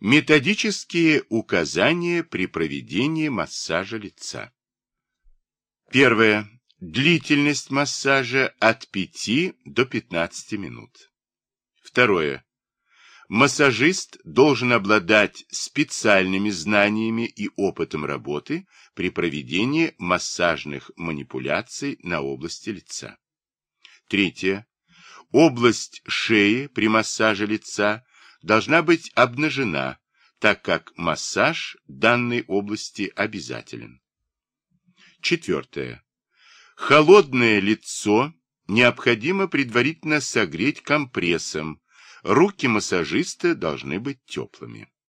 Методические указания при проведении массажа лица. Первое. Длительность массажа от 5 до 15 минут. Второе. Массажист должен обладать специальными знаниями и опытом работы при проведении массажных манипуляций на области лица. Третье. Область шеи при массаже лица должна быть обнажена, так как массаж данной области обязателен. Четвертое. Холодное лицо необходимо предварительно согреть компрессом, руки массажиста должны быть теплыми.